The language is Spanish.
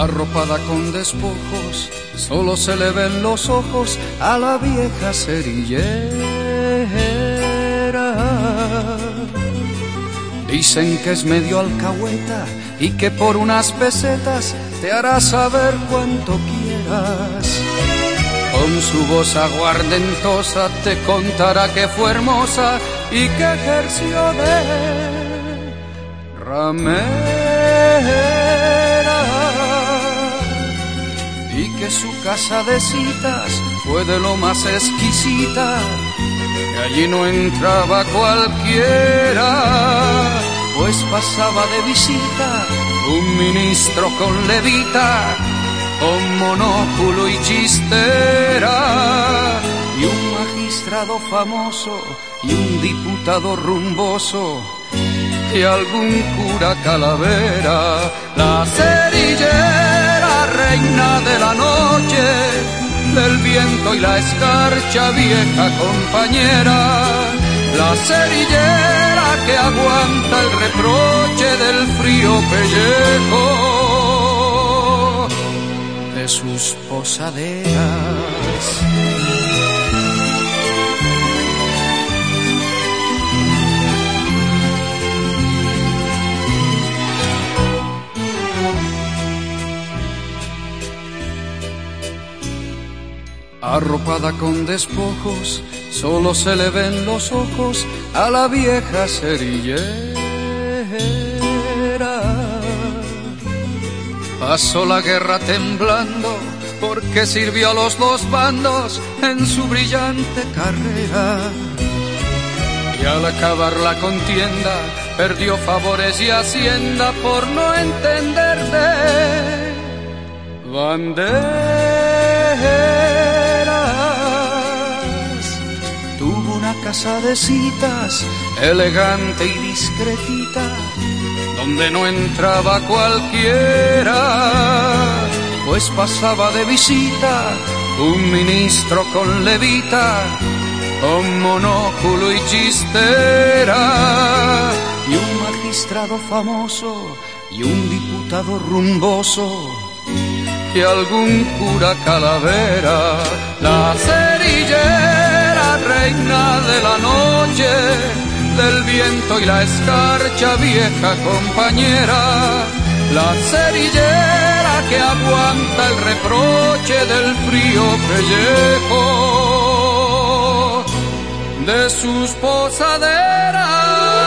arropada con despojos, solo se le ven los ojos a la vieja cerillera. Dicen que es medio alcahueta y que por unas pesetas te hará saber cuanto quieras. Con su voz aguardentosa te contará que fue hermosa y que ejerció de ramera. Que su casa de citas fue de lo más exquisita, que allí no entraba cualquiera, pues pasaba de visita un ministro con levita con monóculo y chistera, y un magistrado famoso y un diputado rumboso, y algún cura calavera, la cerillera reina de la noche, del viento y la escarcha vieja compañera, la cerillera que aguanta el reproche del frío pellejo de sus posaderas. Arropada con despojos, solo se le ven los ojos a la vieja cerillera. Pasó la guerra temblando porque sirvió a los dos bandos en su brillante carrera. Y al acabar la contienda perdió favores y hacienda por no entender de banderas. De citas elegante y discretita donde no entraba cualquiera, pues pasaba de visita un ministro con levita, con monóculo y chistera, y un magistrado famoso y un diputado rumboso, y algún cura calavera, la cerillera reina de la noche del viento y la escarcha vieja compañera, la cerillera que aguanta el reproche del frío pellejo de sus posaderas.